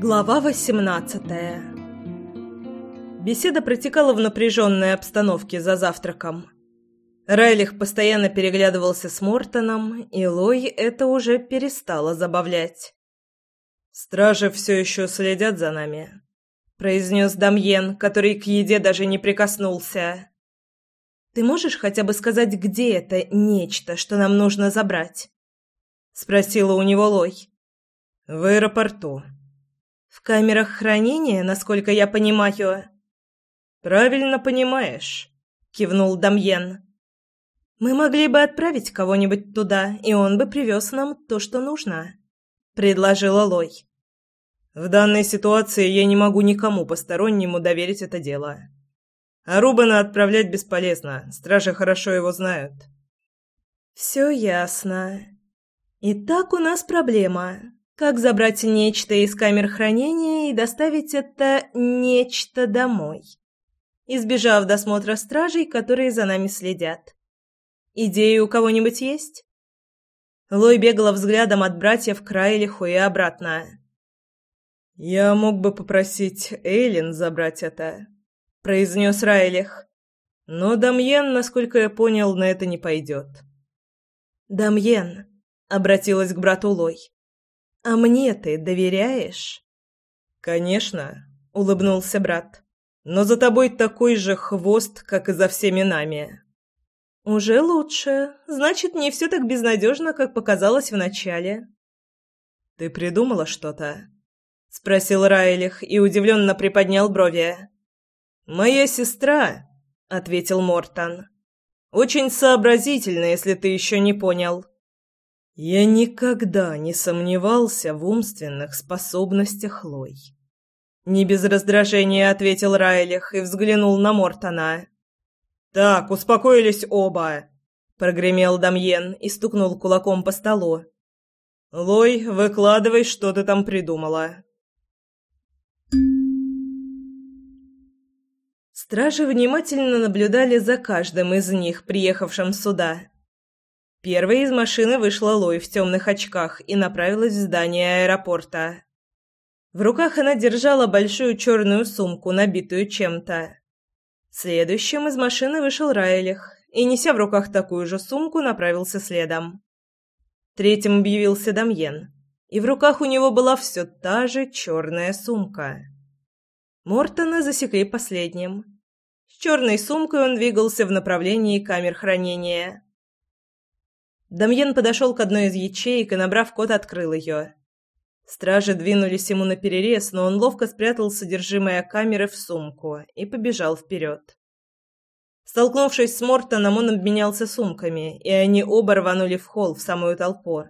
Глава 18 Беседа протекала в напряженной обстановке за завтраком. Райлих постоянно переглядывался с Мортоном, и Лой это уже перестало забавлять. «Стражи все еще следят за нами», — произнес Дамьен, который к еде даже не прикоснулся. «Ты можешь хотя бы сказать, где это нечто, что нам нужно забрать?» — спросила у него Лой. «В аэропорту», в камерах хранения, насколько я понимаю. Правильно понимаешь, кивнул Дамьен. Мы могли бы отправить кого-нибудь туда, и он бы привез нам то, что нужно, предложила Лой. В данной ситуации я не могу никому постороннему доверить это дело. А Рубана отправлять бесполезно, стражи хорошо его знают. Все ясно. Итак, у нас проблема. Как забрать нечто из камер хранения и доставить это нечто домой, избежав досмотра стражей, которые за нами следят? Идеи у кого-нибудь есть? Лой бегала взглядом от братьев к Райлиху и обратно. «Я мог бы попросить Эйлин забрать это», — произнес Райлих. «Но Дамьен, насколько я понял, на это не пойдет». «Дамьен», — обратилась к брату Лой, «А мне ты доверяешь?» «Конечно», — улыбнулся брат. «Но за тобой такой же хвост, как и за всеми нами». «Уже лучше. Значит, не все так безнадежно, как показалось вначале». «Ты придумала что-то?» — спросил Райлих и удивленно приподнял брови. «Моя сестра», — ответил Мортон. «Очень сообразительна, если ты еще не понял». Я никогда не сомневался в умственных способностях Лой. Не без раздражения ответил Райлих и взглянул на Мортона. «Так, успокоились оба!» — прогремел Дамьен и стукнул кулаком по столу. «Лой, выкладывай, что ты там придумала». Стражи внимательно наблюдали за каждым из них, приехавшим сюда. Первой из машины вышла Лой в темных очках и направилась в здание аэропорта. В руках она держала большую черную сумку, набитую чем-то. Следующим из машины вышел Райлих и, неся в руках такую же сумку, направился следом. Третьим объявился Дамьен, и в руках у него была все та же черная сумка. Мортона засекли последним. С черной сумкой он двигался в направлении камер хранения. Дамьен подошел к одной из ячеек и, набрав код, открыл ее. Стражи двинулись ему на перерез, но он ловко спрятал содержимое камеры в сумку и побежал вперед. Столкнувшись с Мортоном, он обменялся сумками, и они оба рванули в холл в самую толпу.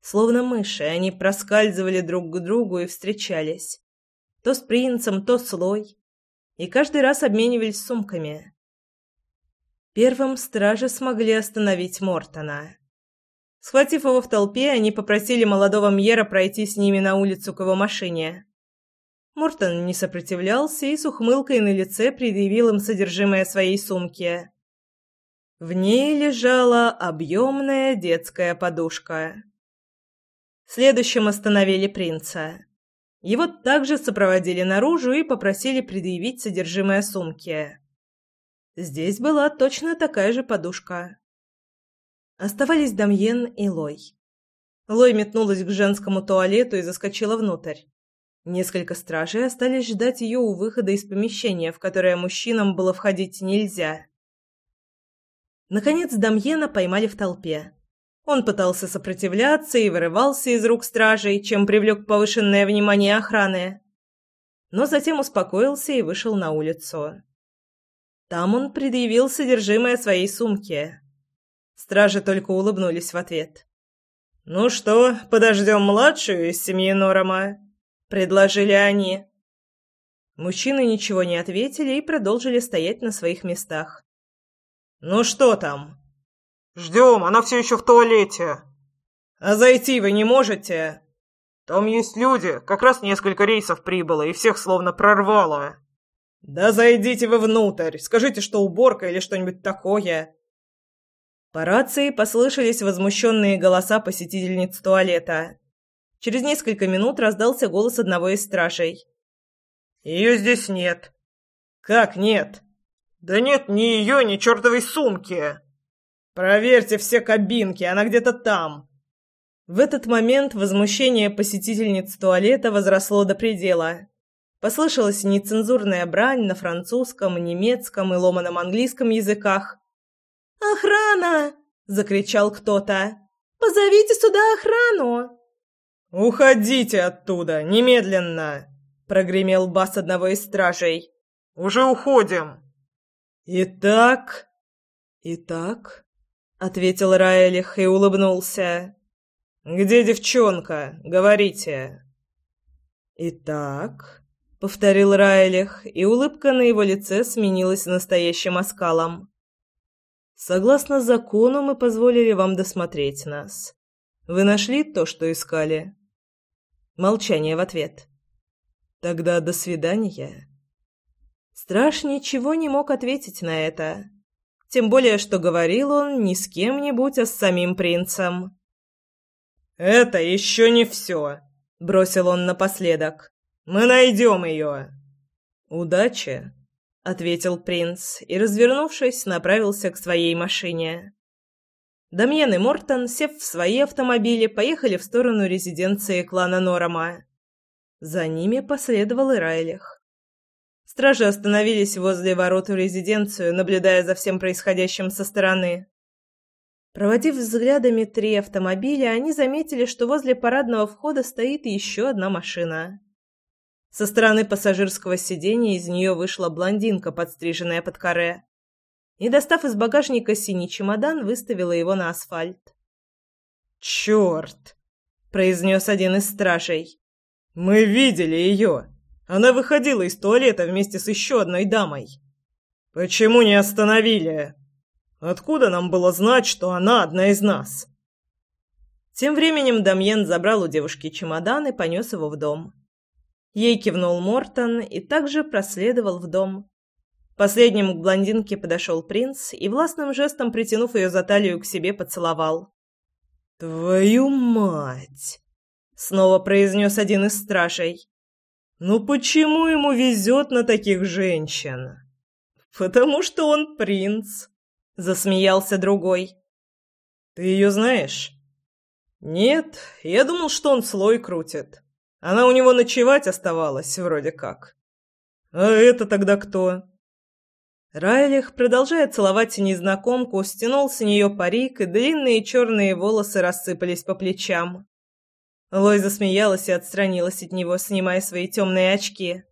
Словно мыши, они проскальзывали друг к другу и встречались. То с принцем, то с Лой. И каждый раз обменивались сумками. Первым стражи смогли остановить Мортона. Схватив его в толпе, они попросили молодого Мьера пройти с ними на улицу к его машине. Мортон не сопротивлялся и с ухмылкой на лице предъявил им содержимое своей сумки. В ней лежала объемная детская подушка. Следующим остановили принца. Его также сопроводили наружу и попросили предъявить содержимое сумки. Здесь была точно такая же подушка. Оставались Дамьен и Лой. Лой метнулась к женскому туалету и заскочила внутрь. Несколько стражей остались ждать ее у выхода из помещения, в которое мужчинам было входить нельзя. Наконец Дамьена поймали в толпе. Он пытался сопротивляться и вырывался из рук стражей, чем привлек повышенное внимание охраны. Но затем успокоился и вышел на улицу. Там он предъявил содержимое своей сумки. Стражи только улыбнулись в ответ. «Ну что, подождем младшую из семьи Норома?» — предложили они. Мужчины ничего не ответили и продолжили стоять на своих местах. «Ну что там?» «Ждем, она все еще в туалете». «А зайти вы не можете?» «Там есть люди, как раз несколько рейсов прибыло, и всех словно прорвало». «Да зайдите вы внутрь! Скажите, что уборка или что-нибудь такое!» По рации послышались возмущенные голоса посетительниц туалета. Через несколько минут раздался голос одного из стражей. «Ее здесь нет». «Как нет?» «Да нет ни ее, ни чертовой сумки!» «Проверьте все кабинки, она где-то там!» В этот момент возмущение посетительниц туалета возросло до предела. Послышалась нецензурная брань на французском, немецком и ломаном английском языках. «Охрана!» — закричал кто-то. «Позовите сюда охрану!» «Уходите оттуда, немедленно!» — прогремел бас одного из стражей. «Уже уходим!» «Итак...» «Итак...» — ответил Раэлих и улыбнулся. «Где девчонка? Говорите». «Итак...» — повторил Раэлих, и улыбка на его лице сменилась настоящим оскалом. «Согласно закону, мы позволили вам досмотреть нас. Вы нашли то, что искали?» Молчание в ответ. «Тогда до свидания». Страж ничего не мог ответить на это. Тем более, что говорил он не с кем-нибудь, а с самим принцем. «Это еще не все», — бросил он напоследок. «Мы найдем ее». «Удачи», — ответил принц и, развернувшись, направился к своей машине. Дамьен и Мортон, сев в свои автомобили, поехали в сторону резиденции клана Норома. За ними последовал и Райлих. Стражи остановились возле ворот в резиденцию, наблюдая за всем происходящим со стороны. Проводив взглядами три автомобиля, они заметили, что возле парадного входа стоит еще одна машина. Со стороны пассажирского сиденья из нее вышла блондинка, подстриженная под каре. И, достав из багажника синий чемодан, выставила его на асфальт. «Черт!» – произнес один из стражей. «Мы видели ее!» Она выходила из туалета вместе с еще одной дамой. Почему не остановили? Откуда нам было знать, что она одна из нас? Тем временем Дамьен забрал у девушки чемодан и понес его в дом. Ей кивнул Мортон и также проследовал в дом. Последним к блондинке подошел принц и властным жестом, притянув ее за талию к себе, поцеловал. «Твою мать!» — снова произнес один из стражей. Ну почему ему везет на таких женщин? Потому что он принц, засмеялся другой. Ты ее знаешь? Нет, я думал, что он слой крутит. Она у него ночевать оставалась, вроде как. А это тогда кто? Райлих, продолжая целовать незнакомку, стянул с нее парик, и длинные черные волосы рассыпались по плечам. Лой засмеялась и отстранилась от него, снимая свои темные очки.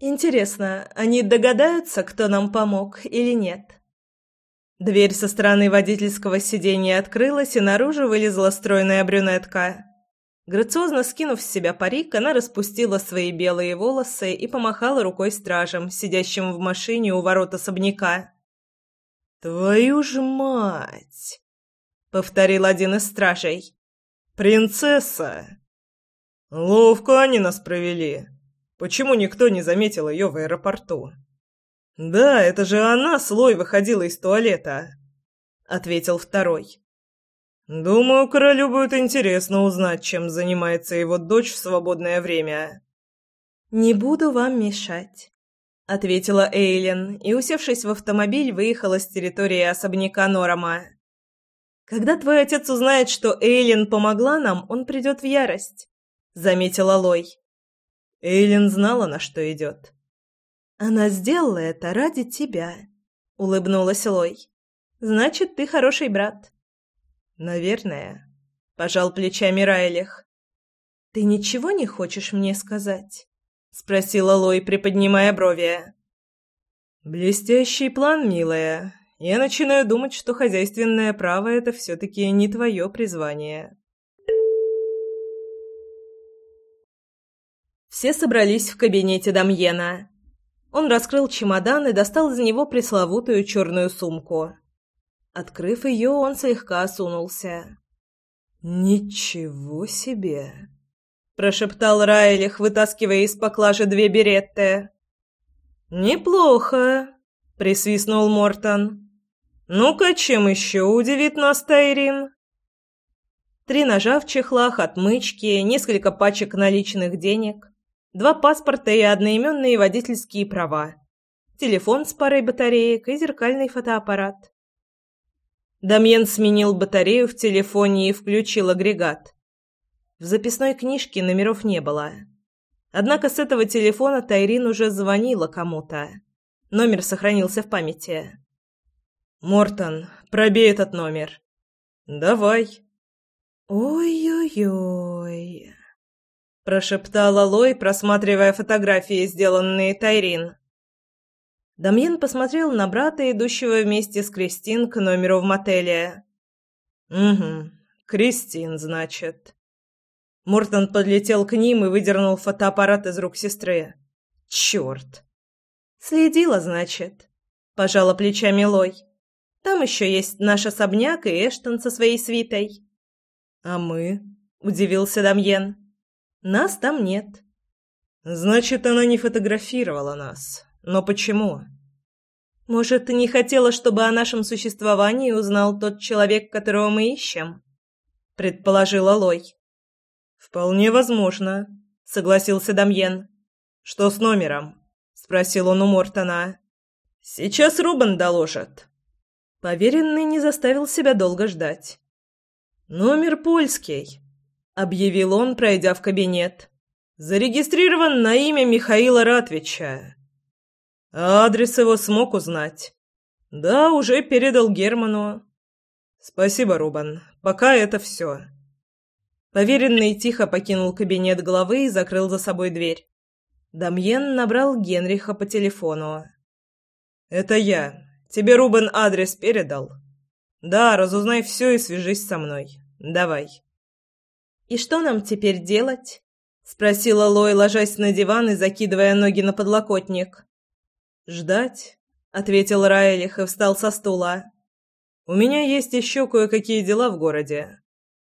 «Интересно, они догадаются, кто нам помог или нет?» Дверь со стороны водительского сиденья открылась, и наружу вылезла стройная брюнетка. Грациозно скинув с себя парик, она распустила свои белые волосы и помахала рукой стражам, сидящим в машине у ворот особняка. «Твою ж мать!» — повторил один из стражей. «Принцесса!» «Ловко они нас провели. Почему никто не заметил ее в аэропорту?» «Да, это же она слой выходила из туалета», — ответил второй. «Думаю, королю будет интересно узнать, чем занимается его дочь в свободное время». «Не буду вам мешать», — ответила Эйлен и, усевшись в автомобиль, выехала с территории особняка Норама. Когда твой отец узнает, что Эйлин помогла нам, он придет в ярость», — заметила Лой. Эйлин знала, на что идет. «Она сделала это ради тебя», — улыбнулась Лой. «Значит, ты хороший брат». «Наверное», — пожал плечами Райлих. «Ты ничего не хочешь мне сказать?» — спросила Лой, приподнимая брови. «Блестящий план, милая я начинаю думать, что хозяйственное право — это все-таки не твое призвание. Все собрались в кабинете Дамьена. Он раскрыл чемодан и достал из него пресловутую черную сумку. Открыв ее, он слегка осунулся. «Ничего себе!» — прошептал Райлих, вытаскивая из поклажи две беретты. «Неплохо!» — присвистнул Мортон. «Ну-ка, чем еще удивит нас Тайрин?» Три ножа в чехлах, отмычки, несколько пачек наличных денег, два паспорта и одноименные водительские права, телефон с парой батареек и зеркальный фотоаппарат. Дамьен сменил батарею в телефоне и включил агрегат. В записной книжке номеров не было. Однако с этого телефона Тайрин уже звонила кому-то. Номер сохранился в памяти. «Мортон, пробей этот номер». «Давай». «Ой-ой-ой», – прошептала Лой, просматривая фотографии, сделанные Тайрин. Дамьен посмотрел на брата, идущего вместе с Кристин к номеру в мотеле. «Угу, Кристин, значит». Мортон подлетел к ним и выдернул фотоаппарат из рук сестры. «Черт!» «Следила, значит?» – пожала плечами Лой. «Там еще есть наш особняк и Эштон со своей свитой». «А мы?» – удивился Дамьен. «Нас там нет». «Значит, она не фотографировала нас. Но почему? Может, ты не хотела, чтобы о нашем существовании узнал тот человек, которого мы ищем? предположила Лой. Вполне возможно, согласился Дамьен. Что с номером? спросил он у Мортона. Сейчас Рубен доложит. Поверенный не заставил себя долго ждать. Номер польский, объявил он, пройдя в кабинет. Зарегистрирован на имя Михаила Ратвича. Адрес его смог узнать? Да, уже передал Герману. Спасибо, Рубан. Пока это все. Поверенный тихо покинул кабинет главы и закрыл за собой дверь. Дамьен набрал Генриха по телефону. «Это я. Тебе Рубен адрес передал?» «Да, разузнай все и свяжись со мной. Давай». «И что нам теперь делать?» — спросила Лой, ложась на диван и закидывая ноги на подлокотник. «Ждать?» — ответил Райлих и встал со стула. «У меня есть еще кое-какие дела в городе.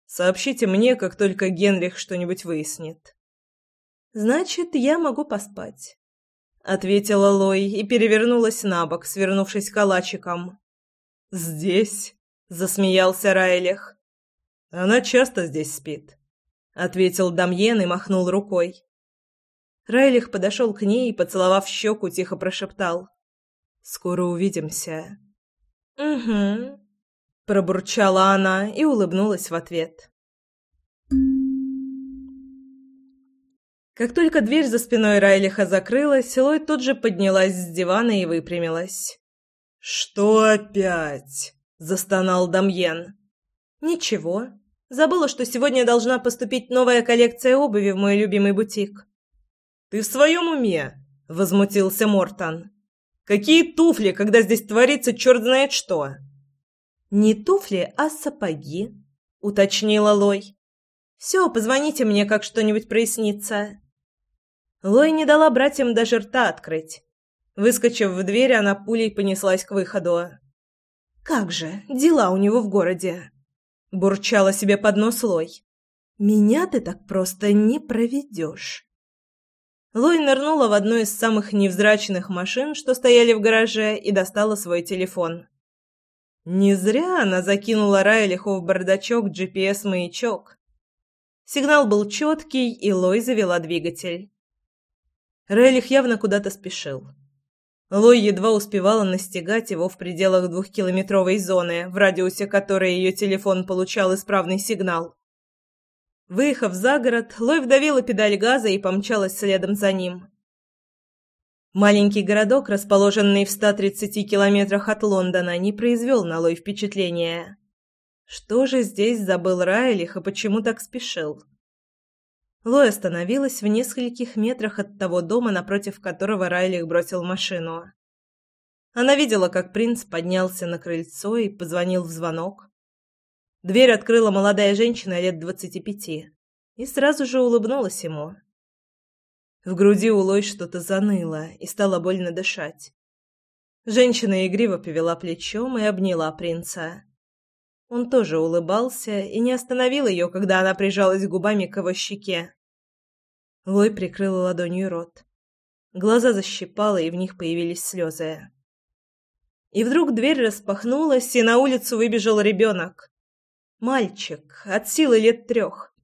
Сообщите мне, как только Генрих что-нибудь выяснит». «Значит, я могу поспать», — ответила Лой и перевернулась на бок, свернувшись калачиком. «Здесь?» — засмеялся Райлих. «Она часто здесь спит», — ответил Дамьен и махнул рукой. Райлих подошел к ней и, поцеловав щеку, тихо прошептал. «Скоро увидимся». «Угу», — пробурчала она и улыбнулась в ответ. Как только дверь за спиной Райлиха закрылась, Лой тут же поднялась с дивана и выпрямилась. «Что опять?» — застонал Дамьен. «Ничего. Забыла, что сегодня должна поступить новая коллекция обуви в мой любимый бутик. «Ты в своем уме?» — возмутился Мортон. «Какие туфли, когда здесь творится черт знает что?» «Не туфли, а сапоги», — уточнила Лой. «Все, позвоните мне, как что-нибудь прояснится». Лой не дала братьям даже рта открыть. Выскочив в дверь, она пулей понеслась к выходу. «Как же, дела у него в городе!» — бурчала себе под нос Лой. «Меня ты так просто не проведешь». Лой нырнула в одну из самых невзрачных машин, что стояли в гараже, и достала свой телефон. Не зря она закинула Райлиху в бардачок GPS-маячок. Сигнал был четкий, и Лой завела двигатель. Райлих явно куда-то спешил. Лой едва успевала настигать его в пределах двухкилометровой зоны, в радиусе которой ее телефон получал исправный сигнал. Выехав за город, Лой вдавила педаль газа и помчалась следом за ним. Маленький городок, расположенный в 130 километрах от Лондона, не произвел на Лой впечатления. Что же здесь забыл Райлих и почему так спешил? Лой остановилась в нескольких метрах от того дома, напротив которого Райлих бросил машину. Она видела, как принц поднялся на крыльцо и позвонил в звонок. Дверь открыла молодая женщина лет двадцати пяти и сразу же улыбнулась ему. В груди у Лой что-то заныло и стало больно дышать. Женщина игриво повела плечом и обняла принца. Он тоже улыбался и не остановил ее, когда она прижалась губами к его щеке. Лой прикрыла ладонью рот. Глаза защипала, и в них появились слезы. И вдруг дверь распахнулась, и на улицу выбежал ребенок. Мальчик, от силы лет трех.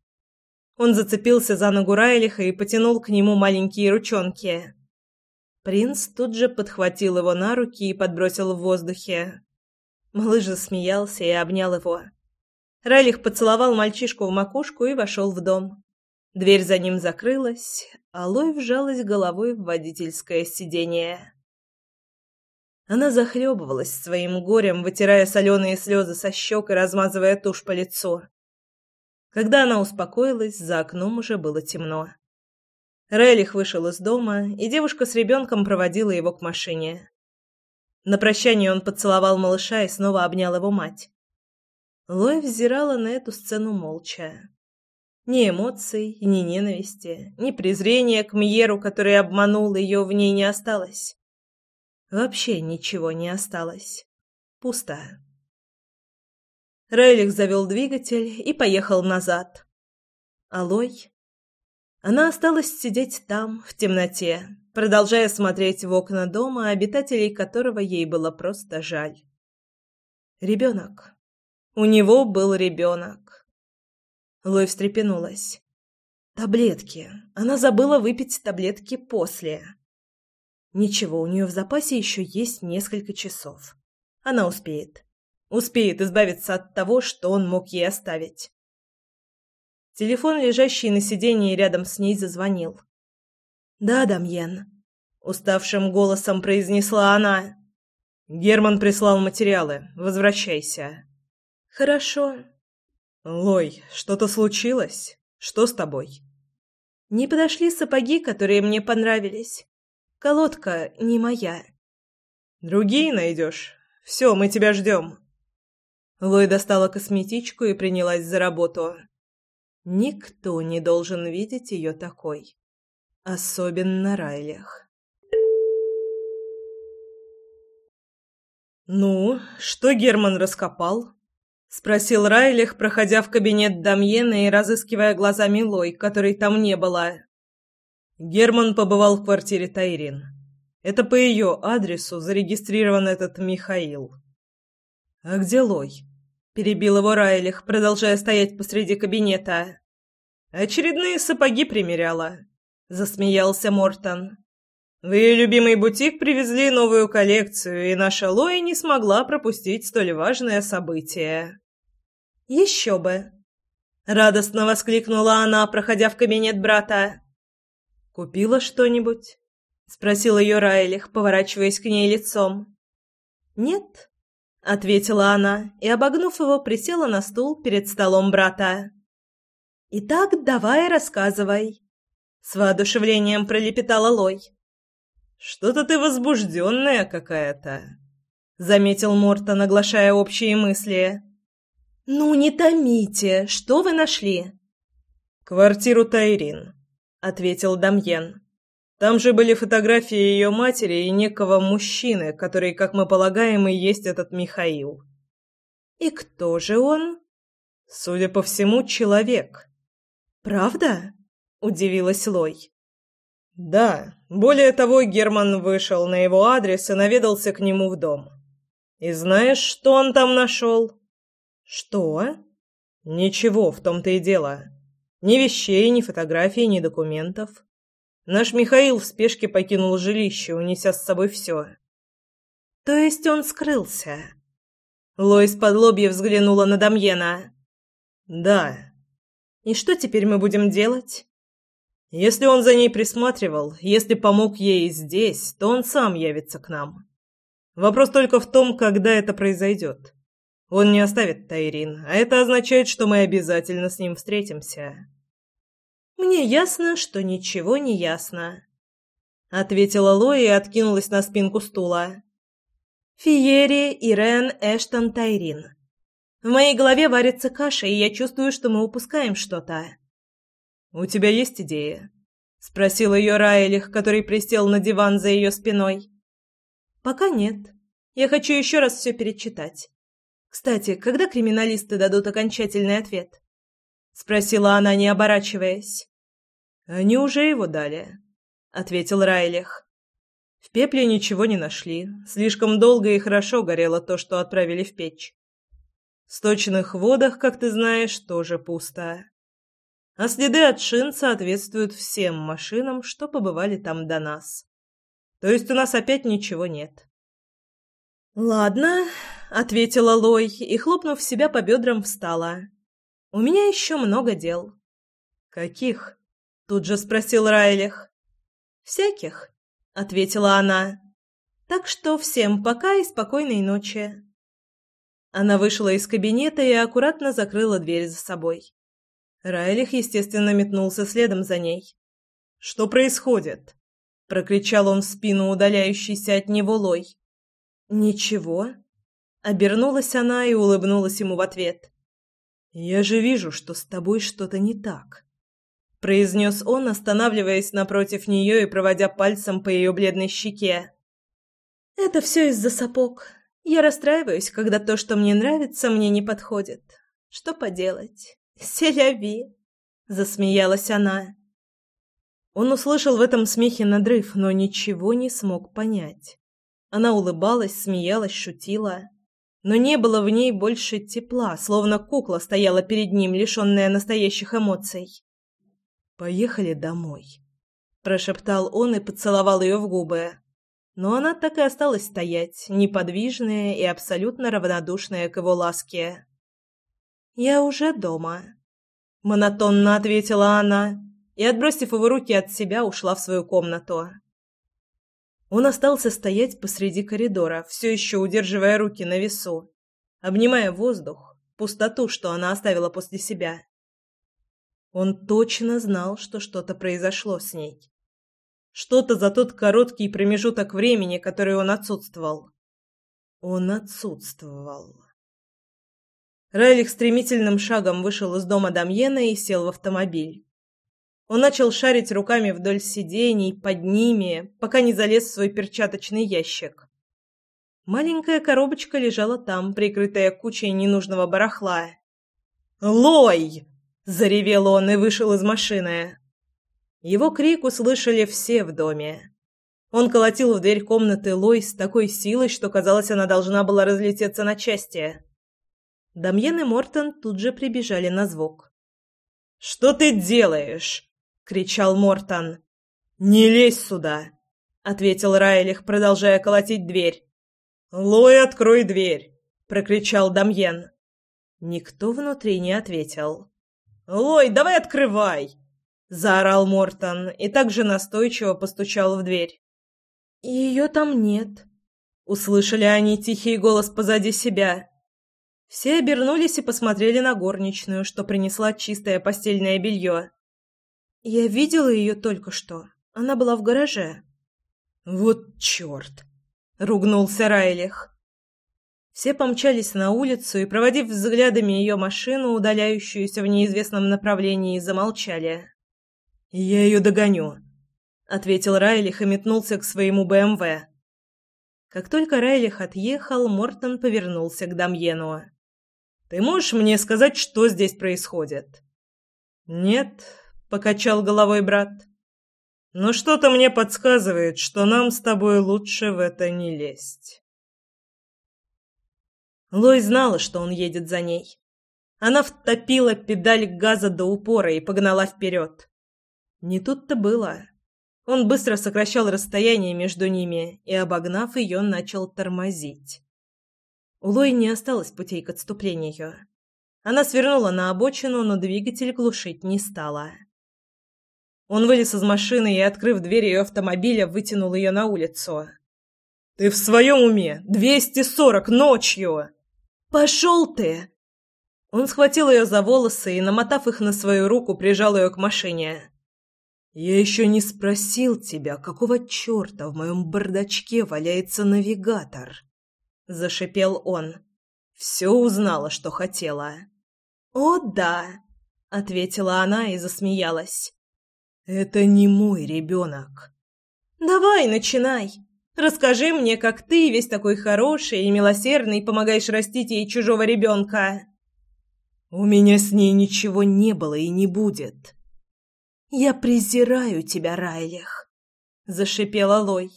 Он зацепился за ногу Райлиха и потянул к нему маленькие ручонки. Принц тут же подхватил его на руки и подбросил в воздухе. Малыш засмеялся и обнял его. Райлих поцеловал мальчишку в макушку и вошел в дом. Дверь за ним закрылась, а Лой вжалась головой в водительское сиденье. Она захлебывалась своим горем, вытирая соленые слезы со щек и размазывая тушь по лицу. Когда она успокоилась, за окном уже было темно. Релих вышел из дома, и девушка с ребенком проводила его к машине. На прощание он поцеловал малыша и снова обнял его мать. Лой взирала на эту сцену молча. Ни эмоций, ни ненависти, ни презрения к Мьеру, который обманул ее, в ней не осталось. Вообще ничего не осталось. Пусто. Рейлих завел двигатель и поехал назад. Алой? Она осталась сидеть там, в темноте, продолжая смотреть в окна дома, обитателей которого ей было просто жаль. Ребенок. У него был ребенок. Лой встрепенулась. Таблетки. Она забыла выпить таблетки после. Ничего, у нее в запасе еще есть несколько часов. Она успеет. Успеет избавиться от того, что он мог ей оставить. Телефон, лежащий на сиденье рядом с ней, зазвонил. «Да, Дамьен», — уставшим голосом произнесла она. «Герман прислал материалы. Возвращайся». «Хорошо». «Лой, что-то случилось? Что с тобой?» «Не подошли сапоги, которые мне понравились. Колодка не моя. Другие найдешь? Все, мы тебя ждем. Лой достала косметичку и принялась за работу. Никто не должен видеть ее такой. Особенно Райлях. «Ну, что Герман раскопал?» — спросил Райлих, проходя в кабинет Дамьена и разыскивая глазами Лой, которой там не было. Герман побывал в квартире Тайрин. Это по ее адресу зарегистрирован этот Михаил. «А где Лой?» – перебил его Райлих, продолжая стоять посреди кабинета. «Очередные сапоги примеряла», – засмеялся Мортон. «В ее любимый бутик привезли новую коллекцию, и наша Лой не смогла пропустить столь важное событие». «Еще бы!» – радостно воскликнула она, проходя в кабинет брата. «Купила что-нибудь?» — спросил ее Райлих, поворачиваясь к ней лицом. «Нет», — ответила она и, обогнув его, присела на стул перед столом брата. «Итак, давай рассказывай», — с воодушевлением пролепетала Лой. «Что-то ты возбужденная какая-то», — заметил Мортон, оглашая общие мысли. «Ну, не томите, что вы нашли?» «Квартиру Тайрин», ответил Дамьен. Там же были фотографии ее матери и некого мужчины, который, как мы полагаем, и есть этот Михаил. И кто же он? Судя по всему, человек. Правда? удивилась Лой. Да, более того, Герман вышел на его адрес и наведался к нему в дом. И знаешь, что он там нашел? Что? Ничего, в том-то и дело. Ни вещей, ни фотографий, ни документов. Наш Михаил в спешке покинул жилище, унеся с собой все. То есть он скрылся? Лоис подлобья взглянула на Дамьена. Да. И что теперь мы будем делать? Если он за ней присматривал, если помог ей здесь, то он сам явится к нам. Вопрос только в том, когда это произойдет. Он не оставит Тайрин, а это означает, что мы обязательно с ним встретимся. Мне ясно, что ничего не ясно, ответила Лои и откинулась на спинку стула. Фиери, Ирен, Эштон, Тайрин. В моей голове варится каша, и я чувствую, что мы упускаем что-то. У тебя есть идея? спросил ее Райлих, который присел на диван за ее спиной. Пока нет. Я хочу еще раз все перечитать. Кстати, когда криминалисты дадут окончательный ответ? спросила она, не оборачиваясь. Они уже его дали, ответил Райлих. В пепле ничего не нашли. Слишком долго и хорошо горело то, что отправили в печь. В сточных водах, как ты знаешь, тоже пусто. А следы от шин соответствуют всем машинам, что побывали там до нас. То есть у нас опять ничего нет. «Ладно», — ответила Лой и, хлопнув себя по бедрам, встала. «У меня еще много дел». «Каких?» — тут же спросил Райлих. «Всяких», — ответила она. «Так что всем пока и спокойной ночи». Она вышла из кабинета и аккуратно закрыла дверь за собой. Райлих, естественно, метнулся следом за ней. «Что происходит?» — прокричал он в спину удаляющийся от него Лой. «Ничего». Обернулась она и улыбнулась ему в ответ. «Я же вижу, что с тобой что-то не так», — произнес он, останавливаясь напротив нее и проводя пальцем по ее бледной щеке. «Это все из-за сапог. Я расстраиваюсь, когда то, что мне нравится, мне не подходит. Что поделать? Селяви!» — засмеялась она. Он услышал в этом смехе надрыв, но ничего не смог понять. Она улыбалась, смеялась, шутила. Но не было в ней больше тепла, словно кукла стояла перед ним, лишенная настоящих эмоций. «Поехали домой», – прошептал он и поцеловал ее в губы. Но она так и осталась стоять, неподвижная и абсолютно равнодушная к его ласке. «Я уже дома», – монотонно ответила она и, отбросив его руки от себя, ушла в свою комнату. Он остался стоять посреди коридора, все еще удерживая руки на весу, обнимая воздух, пустоту, что она оставила после себя. Он точно знал, что что-то произошло с ней. Что-то за тот короткий промежуток времени, который он отсутствовал. Он отсутствовал. Райлих стремительным шагом вышел из дома Дамьена и сел в автомобиль. Он начал шарить руками вдоль сидений, под ними, пока не залез в свой перчаточный ящик. Маленькая коробочка лежала там, прикрытая кучей ненужного барахла. «Лой!» – заревел он и вышел из машины. Его крик услышали все в доме. Он колотил в дверь комнаты Лой с такой силой, что казалось, она должна была разлететься на части. Дамьен и Мортон тут же прибежали на звук. «Что ты делаешь?» Кричал Мортон. Не лезь сюда, ответил Райлих, продолжая колотить дверь. Лой, открой дверь, прокричал Дамьен. Никто внутри не ответил. Лой, давай открывай, заорал Мортон и также настойчиво постучал в дверь. Ее там нет, услышали они тихий голос позади себя. Все обернулись и посмотрели на горничную, что принесла чистое постельное белье. Я видела ее только что. Она была в гараже. Вот черт! ругнулся Райлих. Все помчались на улицу и, проводив взглядами ее машину, удаляющуюся в неизвестном направлении, замолчали. «Я ее догоню», — ответил Райлих и метнулся к своему БМВ. Как только Райлих отъехал, Мортон повернулся к Дамьену. «Ты можешь мне сказать, что здесь происходит?» «Нет, — покачал головой брат. «Но что-то мне подсказывает, что нам с тобой лучше в это не лезть». Лой знала, что он едет за ней. Она втопила педаль газа до упора и погнала вперед. Не тут-то было. Он быстро сокращал расстояние между ними и, обогнав ее, начал тормозить. У Лой не осталось путей к отступлению. Она свернула на обочину, но двигатель глушить не стала. Он вылез из машины и, открыв дверь ее автомобиля, вытянул ее на улицу. «Ты в своем уме? Двести сорок ночью!» «Пошел ты!» Он схватил ее за волосы и, намотав их на свою руку, прижал ее к машине. «Я еще не спросил тебя, какого черта в моем бардачке валяется навигатор?» Зашипел он. «Все узнала, что хотела». «О, да!» — ответила она и засмеялась. Это не мой ребенок. Давай, начинай. Расскажи мне, как ты, весь такой хороший и милосердный, помогаешь растить ей чужого ребенка. У меня с ней ничего не было и не будет. Я презираю тебя, Райлих, зашипела Лой.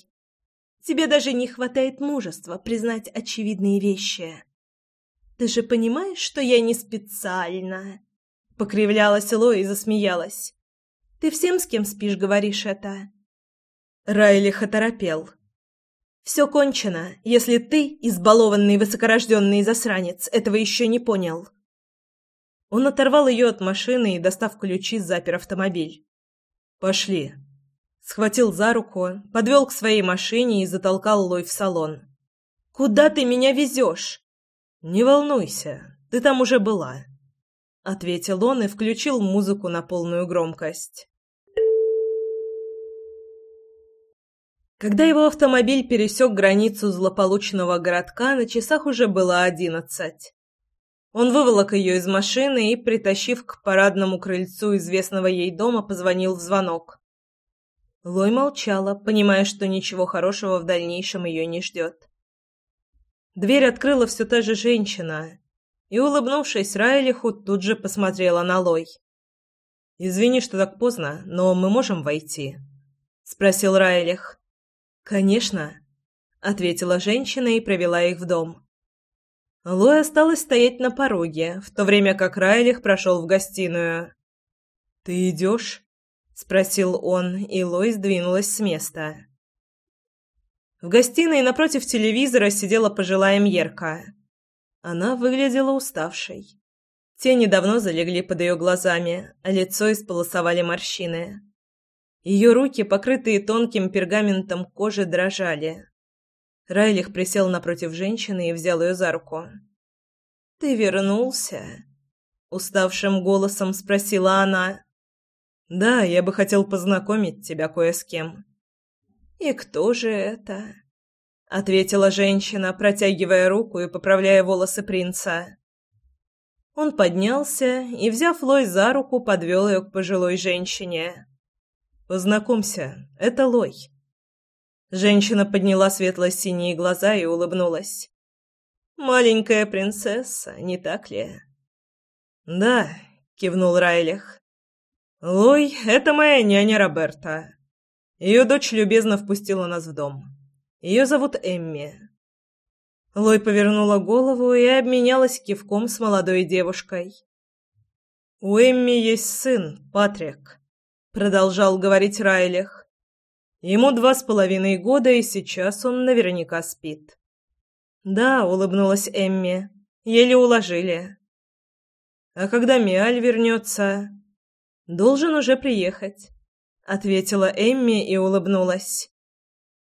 Тебе даже не хватает мужества признать очевидные вещи. Ты же понимаешь, что я не специально?» Покривлялась Лои и засмеялась. «Ты всем, с кем спишь, говоришь это?» Райлих оторопел. «Все кончено, если ты, избалованный высокорожденный засранец, этого еще не понял». Он оторвал ее от машины и, достав ключи, запер автомобиль. «Пошли». Схватил за руку, подвел к своей машине и затолкал Лой в салон. «Куда ты меня везешь?» «Не волнуйся, ты там уже была», — ответил он и включил музыку на полную громкость. Когда его автомобиль пересек границу злополучного городка, на часах уже было одиннадцать. Он выволок ее из машины и, притащив к парадному крыльцу известного ей дома, позвонил в звонок. Лой молчала, понимая, что ничего хорошего в дальнейшем ее не ждет. Дверь открыла все та же женщина, и, улыбнувшись Райлиху, тут же посмотрела на Лой. «Извини, что так поздно, но мы можем войти?» — спросил Райлих. «Конечно», — ответила женщина и провела их в дом. Лой осталась стоять на пороге, в то время как Райлих прошел в гостиную. «Ты идешь?» — спросил он, и Лой сдвинулась с места. В гостиной напротив телевизора сидела пожилая Мьерка. Она выглядела уставшей. Тени давно залегли под ее глазами, а лицо исполосовали морщины. Ее руки, покрытые тонким пергаментом кожи, дрожали. Райлих присел напротив женщины и взял ее за руку. «Ты вернулся?» — уставшим голосом спросила она. «Да, я бы хотел познакомить тебя кое с кем». «И кто же это?» — ответила женщина, протягивая руку и поправляя волосы принца. Он поднялся и, взяв Лой за руку, подвел ее к пожилой женщине. «Познакомься, это Лой». Женщина подняла светло-синие глаза и улыбнулась. «Маленькая принцесса, не так ли?» «Да», — кивнул Райлих. «Лой — это моя няня Роберта. Ее дочь любезно впустила нас в дом. Ее зовут Эмми. Лой повернула голову и обменялась кивком с молодой девушкой. «У Эмми есть сын, Патрик», — продолжал говорить Райлих. «Ему два с половиной года, и сейчас он наверняка спит». «Да», — улыбнулась Эмми, — «еле уложили». «А когда Миаль вернется?» «Должен уже приехать» ответила Эмми и улыбнулась.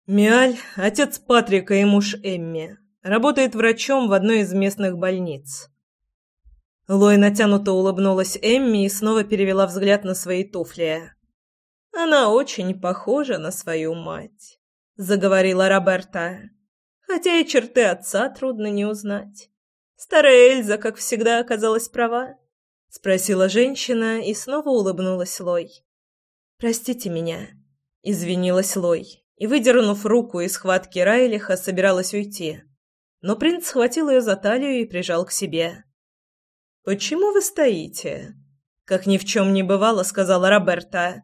Миаль, отец Патрика и муж Эмми, работает врачом в одной из местных больниц. Лой натянуто улыбнулась Эмми и снова перевела взгляд на свои туфли. Она очень похожа на свою мать, заговорила Роберта. Хотя и черты отца трудно не узнать. Старая Эльза, как всегда, оказалась права, спросила женщина и снова улыбнулась Лой. «Простите меня», — извинилась Лой, и, выдернув руку из схватки Райлиха, собиралась уйти. Но принц схватил ее за талию и прижал к себе. «Почему вы стоите?» — как ни в чем не бывало, сказала Роберта.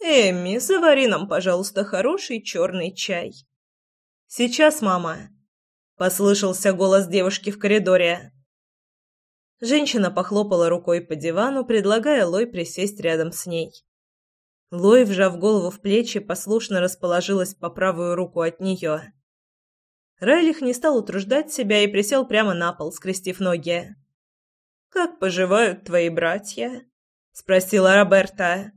«Эмми, завари нам, пожалуйста, хороший черный чай». «Сейчас, мама», — послышался голос девушки в коридоре. Женщина похлопала рукой по дивану, предлагая Лой присесть рядом с ней. Лой, вжав голову в плечи, послушно расположилась по правую руку от нее. Райлих не стал утруждать себя и присел прямо на пол, скрестив ноги. «Как поживают твои братья?» — спросила Роберта.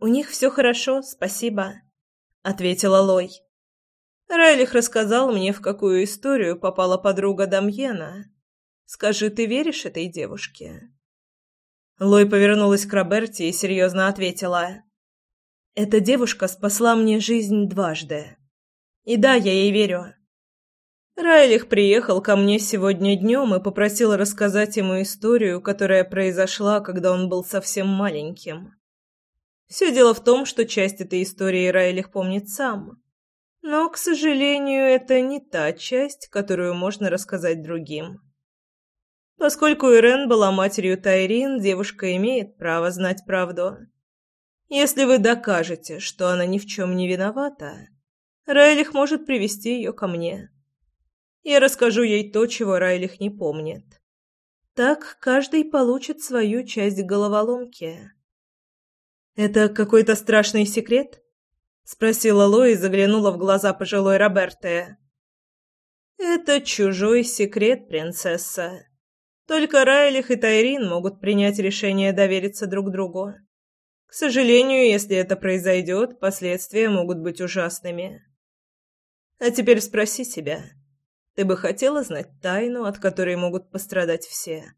«У них все хорошо, спасибо», — ответила Лой. Райлих рассказал мне, в какую историю попала подруга Дамьена. Скажи, ты веришь этой девушке?» Лой повернулась к Роберте и серьезно ответила. Эта девушка спасла мне жизнь дважды. И да, я ей верю. Райлих приехал ко мне сегодня днем и попросил рассказать ему историю, которая произошла, когда он был совсем маленьким. Все дело в том, что часть этой истории Райлих помнит сам. Но, к сожалению, это не та часть, которую можно рассказать другим. Поскольку Ирен была матерью Тайрин, девушка имеет право знать правду. Если вы докажете, что она ни в чем не виновата, Райлих может привести ее ко мне. Я расскажу ей то, чего Райлих не помнит. Так каждый получит свою часть головоломки. «Это какой-то страшный секрет?» — спросила Ло и заглянула в глаза пожилой Роберты. «Это чужой секрет, принцесса. Только Райлих и Тайрин могут принять решение довериться друг другу. К сожалению, если это произойдет, последствия могут быть ужасными. А теперь спроси себя, ты бы хотела знать тайну, от которой могут пострадать все?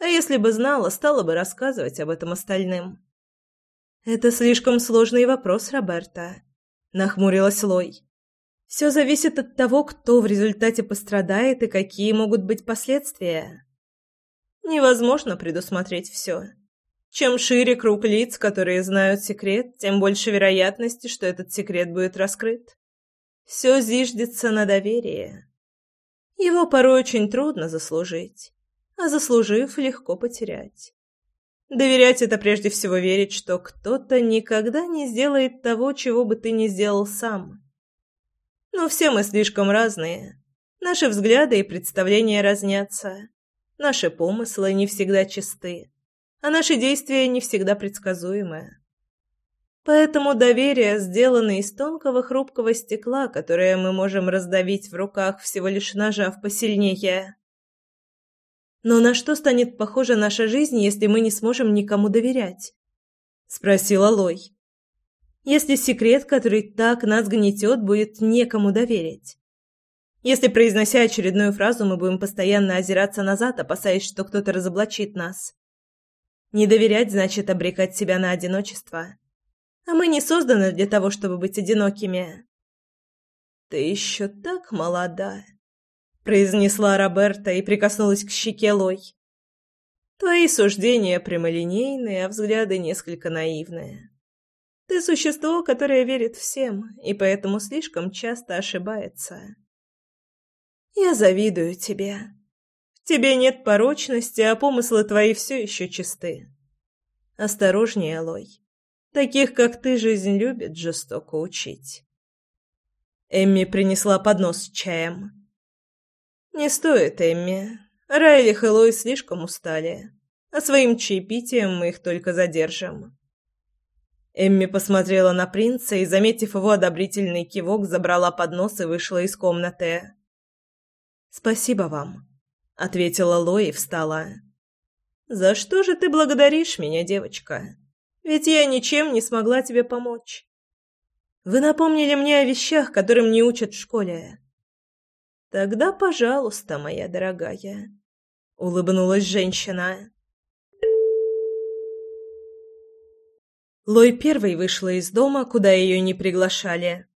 А если бы знала, стала бы рассказывать об этом остальным?» «Это слишком сложный вопрос, Роберта», — нахмурилась Лой. «Все зависит от того, кто в результате пострадает и какие могут быть последствия. Невозможно предусмотреть все. Чем шире круг лиц, которые знают секрет, тем больше вероятности, что этот секрет будет раскрыт. Все зиждется на доверии. Его порой очень трудно заслужить, а заслужив, легко потерять. Доверять — это прежде всего верить, что кто-то никогда не сделает того, чего бы ты не сделал сам. Но все мы слишком разные. Наши взгляды и представления разнятся. Наши помыслы не всегда чисты, а наши действия не всегда предсказуемы. Поэтому доверие сделано из тонкого хрупкого стекла, которое мы можем раздавить в руках, всего лишь нажав посильнее. Но на что станет похожа наша жизнь, если мы не сможем никому доверять? спросила Лой. Если секрет, который так нас гнетет, будет некому доверить. Если, произнося очередную фразу, мы будем постоянно озираться назад, опасаясь, что кто-то разоблачит нас. Не доверять значит обрекать себя на одиночество. А мы не созданы для того, чтобы быть одинокими. Ты еще так молода, произнесла Роберта и прикоснулась к щеке Лой. Твои суждения прямолинейные, а взгляды несколько наивные. Ты существо, которое верит всем, и поэтому слишком часто ошибается. Я завидую тебе. В тебе нет порочности, а помыслы твои все еще чисты. Осторожнее, Лой. Таких, как ты, жизнь любит жестоко учить. Эмми принесла поднос с чаем. «Не стоит, Эмми. Райлих и Лой слишком устали, а своим чаепитием мы их только задержим». Эмми посмотрела на принца и, заметив его одобрительный кивок, забрала поднос и вышла из комнаты. «Спасибо вам», — ответила Лой и встала. «За что же ты благодаришь меня, девочка? Ведь я ничем не смогла тебе помочь. Вы напомнили мне о вещах, которым не учат в школе. Тогда, пожалуйста, моя дорогая, улыбнулась женщина. Лой первой вышла из дома, куда ее не приглашали.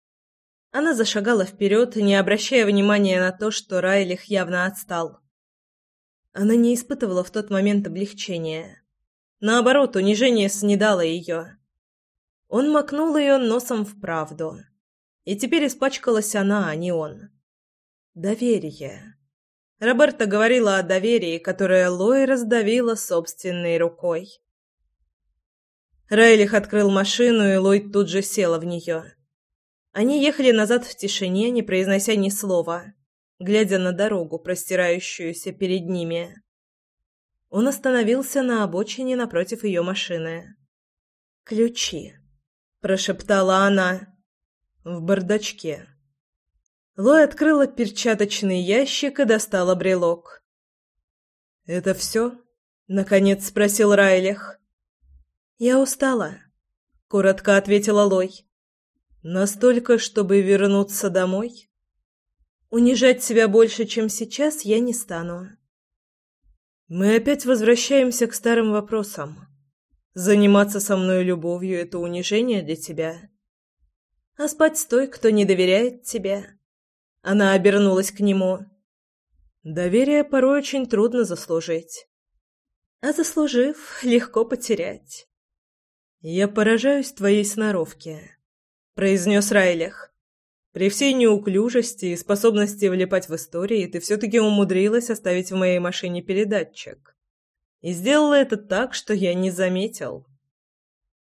Она зашагала вперед, не обращая внимания на то, что Райлих явно отстал. Она не испытывала в тот момент облегчения. Наоборот, унижение снедало ее. Он макнул ее носом в правду. И теперь испачкалась она, а не он. Доверие. Роберта говорила о доверии, которое Лой раздавила собственной рукой. Райлих открыл машину, и Лой тут же села в нее. Они ехали назад в тишине, не произнося ни слова, глядя на дорогу, простирающуюся перед ними. Он остановился на обочине напротив ее машины. «Ключи», — прошептала она, — «в бардачке». Лой открыла перчаточный ящик и достала брелок. «Это все?» — наконец спросил Райлих. «Я устала», — коротко ответила Лой. «Настолько, чтобы вернуться домой?» «Унижать себя больше, чем сейчас, я не стану». «Мы опять возвращаемся к старым вопросам. Заниматься со мной любовью — это унижение для тебя?» «А спать с той, кто не доверяет тебе?» Она обернулась к нему. Доверие порой очень трудно заслужить. А заслужив, легко потерять. «Я поражаюсь твоей сноровке», — произнес Райлих. «При всей неуклюжести и способности влипать в истории ты все-таки умудрилась оставить в моей машине передатчик. И сделала это так, что я не заметил.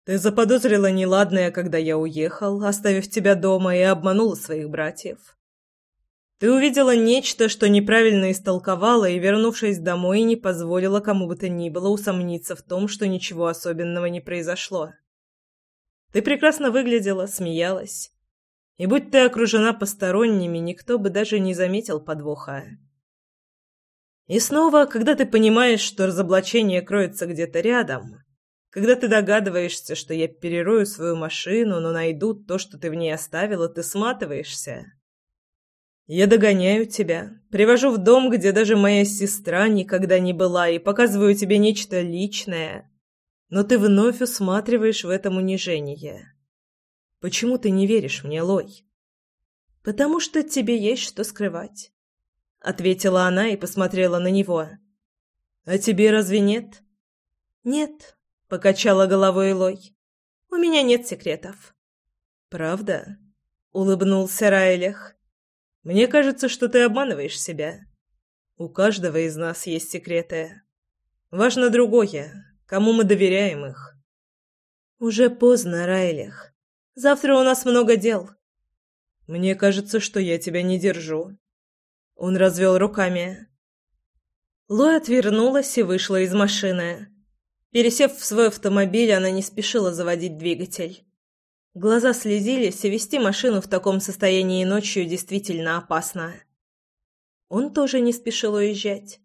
Ты заподозрила неладное, когда я уехал, оставив тебя дома, и обманула своих братьев. Ты увидела нечто, что неправильно истолковала, и, вернувшись домой, не позволила кому бы то ни было усомниться в том, что ничего особенного не произошло. Ты прекрасно выглядела, смеялась. И будь ты окружена посторонними, никто бы даже не заметил подвоха. И снова, когда ты понимаешь, что разоблачение кроется где-то рядом, когда ты догадываешься, что я перерою свою машину, но найду то, что ты в ней оставила, ты сматываешься. Я догоняю тебя, привожу в дом, где даже моя сестра никогда не была, и показываю тебе нечто личное, но ты вновь усматриваешь в этом унижение. Почему ты не веришь мне, Лой? Потому что тебе есть что скрывать, ответила она и посмотрела на него. А тебе разве нет? Нет, покачала головой Лой. У меня нет секретов. Правда? улыбнулся Райлих. Мне кажется, что ты обманываешь себя. У каждого из нас есть секреты. Важно другое, кому мы доверяем их. Уже поздно, Райлих. Завтра у нас много дел. Мне кажется, что я тебя не держу. Он развел руками. Лоя отвернулась и вышла из машины. Пересев в свой автомобиль, она не спешила заводить двигатель. Глаза слезились, и вести машину в таком состоянии ночью действительно опасно. Он тоже не спешил уезжать.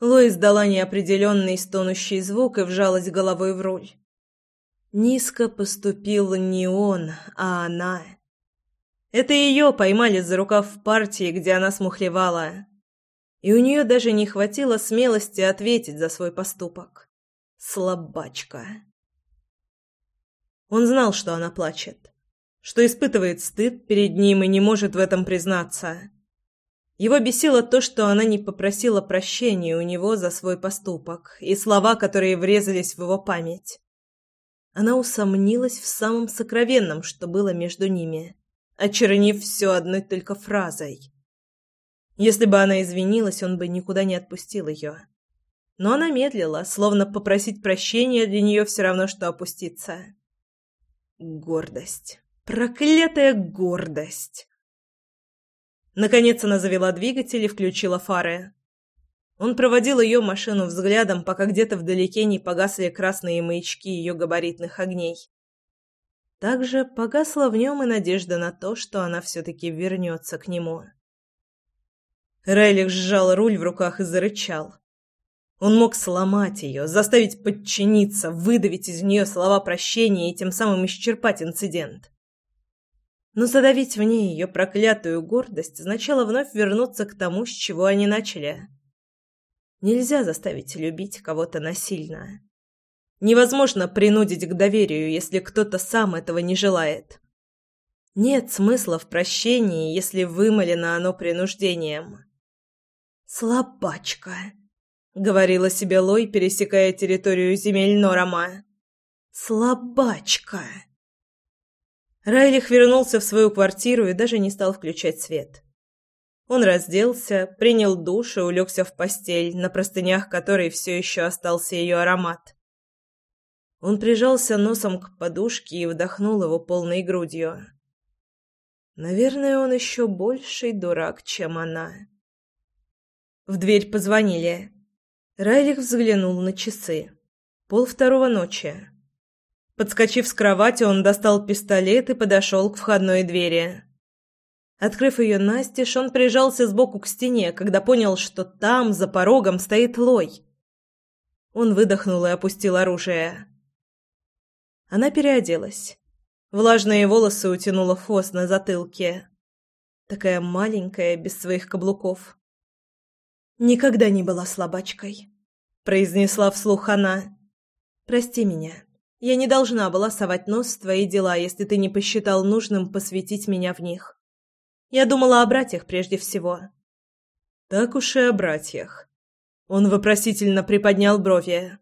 Лоис дала неопределенный стонущий звук и вжалась головой в руль. Низко поступил не он, а она. Это ее поймали за рукав в партии, где она смухлевала. И у нее даже не хватило смелости ответить за свой поступок. Слабачка. Он знал, что она плачет, что испытывает стыд перед ним и не может в этом признаться. Его бесило то, что она не попросила прощения у него за свой поступок и слова, которые врезались в его память. Она усомнилась в самом сокровенном, что было между ними, очернив все одной только фразой. Если бы она извинилась, он бы никуда не отпустил ее. Но она медлила, словно попросить прощения для нее все равно, что опуститься. Гордость. Проклятая гордость. Наконец она завела двигатель и включила фары. Он проводил ее машину взглядом, пока где-то вдалеке не погасли красные маячки ее габаритных огней. Также погасла в нем и надежда на то, что она все-таки вернется к нему. Райлих сжал руль в руках и зарычал. Он мог сломать ее, заставить подчиниться, выдавить из нее слова прощения и тем самым исчерпать инцидент. Но задавить в ней ее проклятую гордость означало вновь вернуться к тому, с чего они начали. Нельзя заставить любить кого-то насильно. Невозможно принудить к доверию, если кто-то сам этого не желает. Нет смысла в прощении, если вымолено оно принуждением. «Слабачка», — говорила себе Лой, пересекая территорию земель Норама. «Слабачка». Райлих вернулся в свою квартиру и даже не стал включать свет. Он разделся, принял душ и улегся в постель, на простынях которой все еще остался ее аромат. Он прижался носом к подушке и вдохнул его полной грудью. Наверное, он еще больший дурак, чем она. В дверь позвонили. Райлих взглянул на часы. Пол второго ночи. Подскочив с кровати, он достал пистолет и подошел к входной двери. Открыв ее настежь, он прижался сбоку к стене, когда понял, что там, за порогом, стоит Лой. Он выдохнул и опустил оружие. Она переоделась. Влажные волосы утянула хвост на затылке. Такая маленькая, без своих каблуков. «Никогда не была слабачкой», — произнесла вслух она. «Прости меня. Я не должна была совать нос в твои дела, если ты не посчитал нужным посвятить меня в них. Я думала о братьях прежде всего. Так уж и о братьях. Он вопросительно приподнял брови.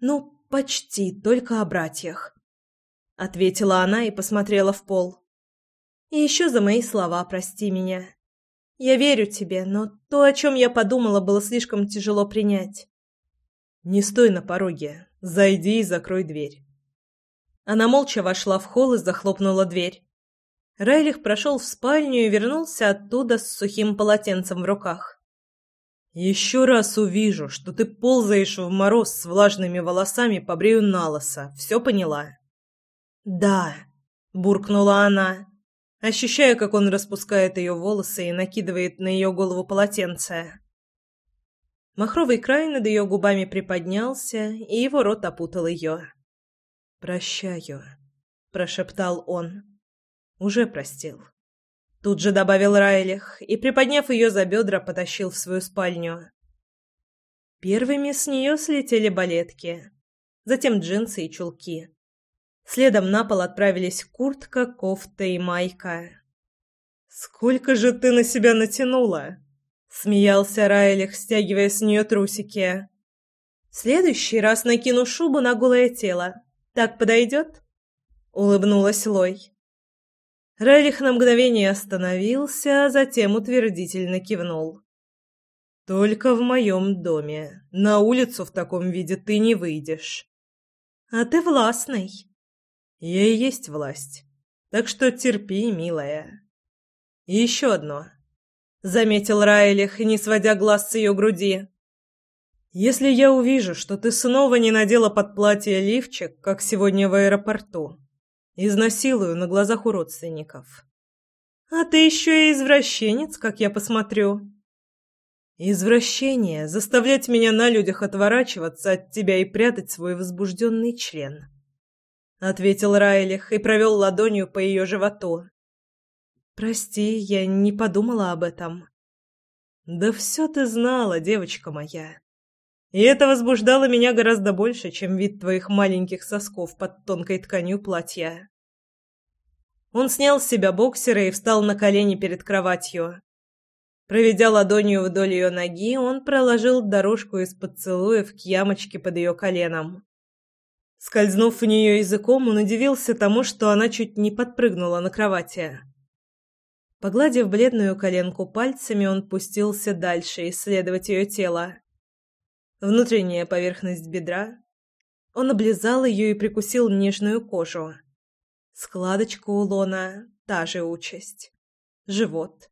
Ну, почти только о братьях, ответила она и посмотрела в пол. И еще за мои слова прости меня. Я верю тебе, но то, о чем я подумала, было слишком тяжело принять. Не стой на пороге. Зайди и закрой дверь. Она молча вошла в холл и захлопнула дверь. Райлих прошел в спальню и вернулся оттуда с сухим полотенцем в руках. «Еще раз увижу, что ты ползаешь в мороз с влажными волосами, побрею налоса. Все поняла?» «Да», — буркнула она, ощущая, как он распускает ее волосы и накидывает на ее голову полотенце. Махровый край над ее губами приподнялся, и его рот опутал ее. «Прощаю», — прошептал он. «Уже простил». Тут же добавил Райлих и, приподняв ее за бедра, потащил в свою спальню. Первыми с нее слетели балетки, затем джинсы и чулки. Следом на пол отправились куртка, кофта и майка. «Сколько же ты на себя натянула?» — смеялся Райлих, стягивая с нее трусики. следующий раз накину шубу на голое тело. Так подойдет?» — улыбнулась Лой. Райлих на мгновение остановился, а затем утвердительно кивнул. «Только в моем доме. На улицу в таком виде ты не выйдешь». «А ты властный». Я и есть власть. Так что терпи, милая. И еще одно. Заметил Райлих, не сводя глаз с ее груди. Если я увижу, что ты снова не надела под платье лифчик, как сегодня в аэропорту, изнасилую на глазах у родственников. А ты еще и извращенец, как я посмотрю. Извращение — заставлять меня на людях отворачиваться от тебя и прятать свой возбужденный член ответил Райлих и провел ладонью по ее животу. Прости, я не подумала об этом. Да все ты знала, девочка моя. И это возбуждало меня гораздо больше, чем вид твоих маленьких сосков под тонкой тканью платья. Он снял с себя боксера и встал на колени перед кроватью. Проведя ладонью вдоль ее ноги, он проложил дорожку из поцелуев к ямочке под ее коленом. Скользнув в нее языком, он удивился тому, что она чуть не подпрыгнула на кровати. Погладив бледную коленку пальцами, он пустился дальше исследовать ее тело. Внутренняя поверхность бедра. Он облизал ее и прикусил нежную кожу. Складочка у лона — та же участь. Живот.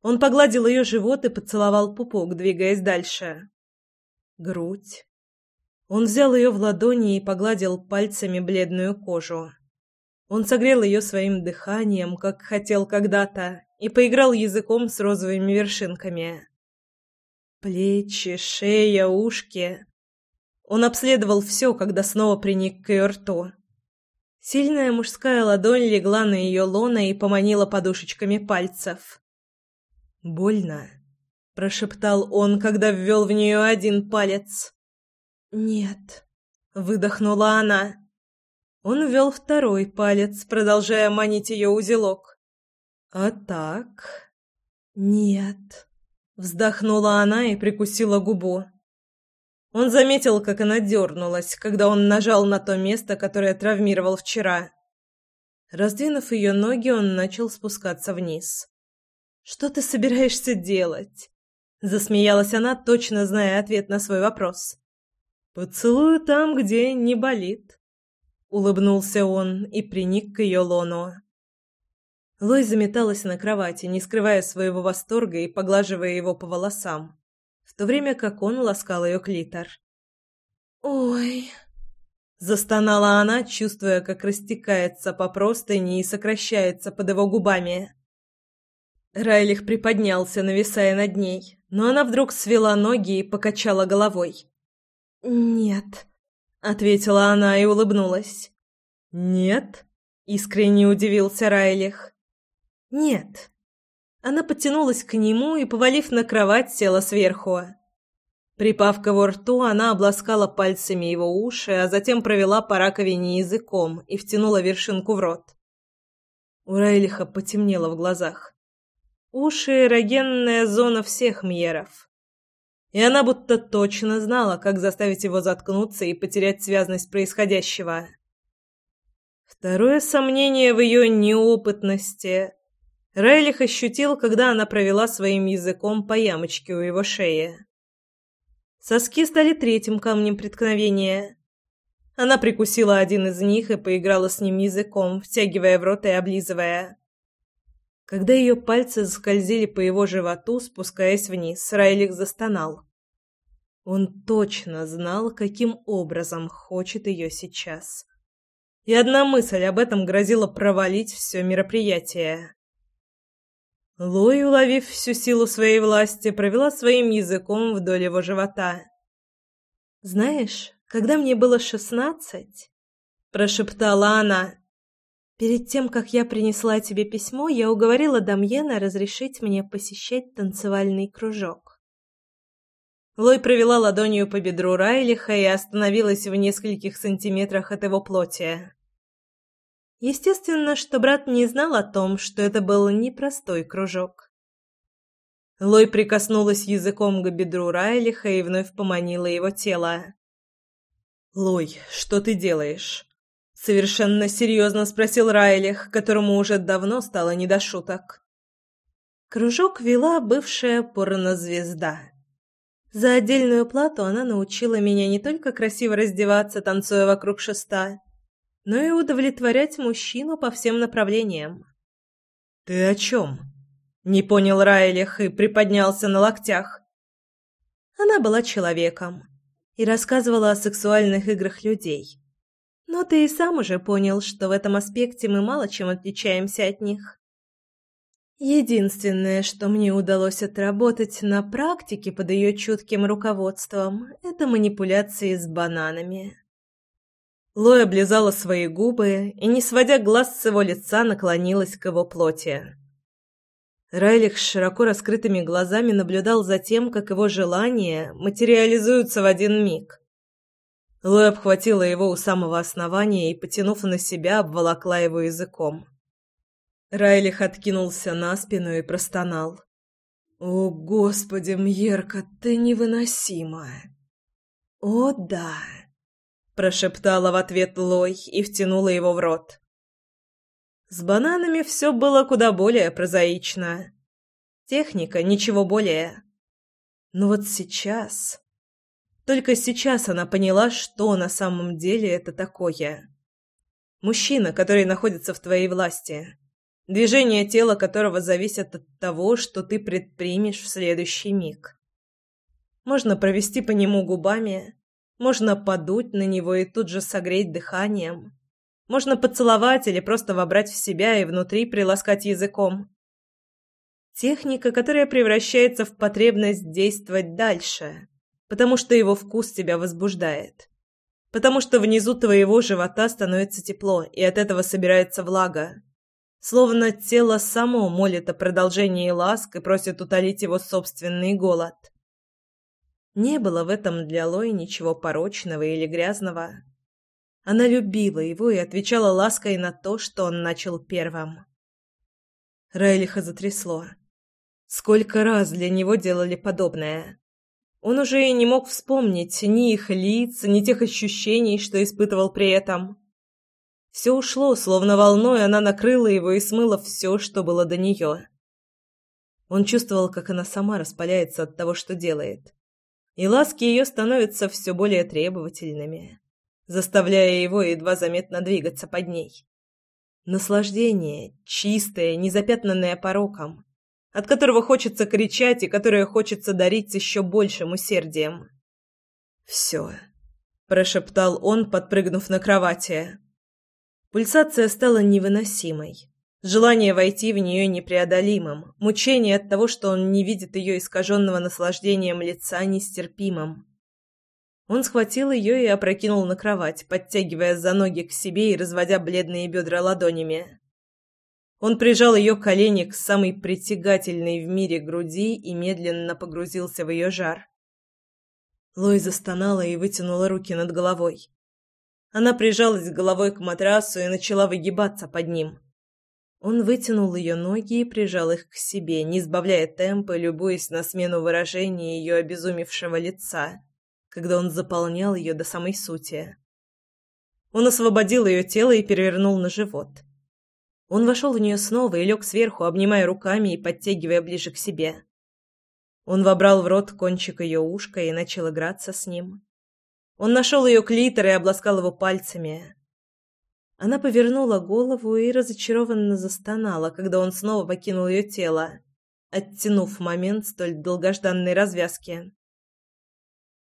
Он погладил ее живот и поцеловал пупок, двигаясь дальше. Грудь. Он взял ее в ладони и погладил пальцами бледную кожу. Он согрел ее своим дыханием, как хотел когда-то, и поиграл языком с розовыми вершинками. Плечи, шея, ушки. Он обследовал все, когда снова приник к ее рту. Сильная мужская ладонь легла на ее лона и поманила подушечками пальцев. «Больно», — прошептал он, когда ввел в нее один палец. «Нет», — выдохнула она. Он ввел второй палец, продолжая манить ее узелок. «А так?» «Нет», — вздохнула она и прикусила губу. Он заметил, как она дернулась, когда он нажал на то место, которое травмировал вчера. Раздвинув ее ноги, он начал спускаться вниз. «Что ты собираешься делать?» Засмеялась она, точно зная ответ на свой вопрос. «Поцелую там, где не болит», — улыбнулся он и приник к ее лону. Лой заметалась на кровати, не скрывая своего восторга и поглаживая его по волосам, в то время как он ласкал ее клитор. «Ой!» — застонала она, чувствуя, как растекается по простыни и сокращается под его губами. Райлих приподнялся, нависая над ней, но она вдруг свела ноги и покачала головой. «Нет», — ответила она и улыбнулась. «Нет?» — искренне удивился Райлих. «Нет». Она подтянулась к нему и, повалив на кровать, села сверху. Припав к его рту, она обласкала пальцами его уши, а затем провела по раковине языком и втянула вершинку в рот. У Райлиха потемнело в глазах. Уши — эрогенная зона всех мьеров и она будто точно знала, как заставить его заткнуться и потерять связность происходящего. Второе сомнение в ее неопытности Райлих ощутил, когда она провела своим языком по ямочке у его шеи. Соски стали третьим камнем преткновения. Она прикусила один из них и поиграла с ним языком, втягивая в рот и облизывая. Когда ее пальцы скользили по его животу, спускаясь вниз, Райлих застонал. Он точно знал, каким образом хочет ее сейчас. И одна мысль об этом грозила провалить все мероприятие. Лой, уловив всю силу своей власти, провела своим языком вдоль его живота. «Знаешь, когда мне было шестнадцать...» — прошептала она. «Перед тем, как я принесла тебе письмо, я уговорила Дамьена разрешить мне посещать танцевальный кружок. Лой провела ладонью по бедру Райлиха и остановилась в нескольких сантиметрах от его плоти. Естественно, что брат не знал о том, что это был непростой кружок. Лой прикоснулась языком к бедру Райлиха и вновь поманила его тело. «Лой, что ты делаешь?» Совершенно серьезно спросил Райлих, которому уже давно стало не до шуток. Кружок вела бывшая порнозвезда. За отдельную плату она научила меня не только красиво раздеваться, танцуя вокруг шеста, но и удовлетворять мужчину по всем направлениям. «Ты о чем?» — не понял Райлих и приподнялся на локтях. Она была человеком и рассказывала о сексуальных играх людей. Но ты и сам уже понял, что в этом аспекте мы мало чем отличаемся от них. Единственное, что мне удалось отработать на практике под ее чутким руководством, это манипуляции с бананами. Лоя облизала свои губы и, не сводя глаз с его лица, наклонилась к его плоти. Райлих с широко раскрытыми глазами наблюдал за тем, как его желания материализуются в один миг. Лоя обхватила его у самого основания и, потянув на себя, обволокла его языком. Райлих откинулся на спину и простонал. «О, Господи, Мьерка, ты невыносима!» «О, да!» – прошептала в ответ Лой и втянула его в рот. С бананами все было куда более прозаично. Техника, ничего более. Но вот сейчас... Только сейчас она поняла, что на самом деле это такое. Мужчина, который находится в твоей власти движение тела которого зависят от того, что ты предпримешь в следующий миг. Можно провести по нему губами, можно подуть на него и тут же согреть дыханием, можно поцеловать или просто вобрать в себя и внутри приласкать языком. Техника, которая превращается в потребность действовать дальше, потому что его вкус тебя возбуждает. Потому что внизу твоего живота становится тепло, и от этого собирается влага словно тело само молит о продолжении ласк и просит утолить его собственный голод. Не было в этом для Лои ничего порочного или грязного. Она любила его и отвечала лаской на то, что он начал первым. Райлиха затрясло. Сколько раз для него делали подобное. Он уже и не мог вспомнить ни их лиц, ни тех ощущений, что испытывал при этом. Все ушло, словно волной она накрыла его и смыла все, что было до нее. Он чувствовал, как она сама распаляется от того, что делает. И ласки ее становятся все более требовательными, заставляя его едва заметно двигаться под ней. Наслаждение, чистое, незапятнанное пороком, от которого хочется кричать и которое хочется дарить еще большим усердием. «Все», – прошептал он, подпрыгнув на кровати. Пульсация стала невыносимой. Желание войти в нее непреодолимым, мучение от того, что он не видит ее искаженного наслаждением лица, нестерпимым. Он схватил ее и опрокинул на кровать, подтягивая за ноги к себе и разводя бледные бедра ладонями. Он прижал ее колени к самой притягательной в мире груди и медленно погрузился в ее жар. Лой застонала и вытянула руки над головой. Она прижалась головой к матрасу и начала выгибаться под ним. Он вытянул ее ноги и прижал их к себе, не сбавляя темпа, любуясь на смену выражения ее обезумевшего лица, когда он заполнял ее до самой сути. Он освободил ее тело и перевернул на живот. Он вошел в нее снова и лег сверху, обнимая руками и подтягивая ближе к себе. Он вобрал в рот кончик ее ушка и начал играться с ним. Он нашел ее клитор и обласкал его пальцами. Она повернула голову и разочарованно застонала, когда он снова покинул ее тело, оттянув момент столь долгожданной развязки.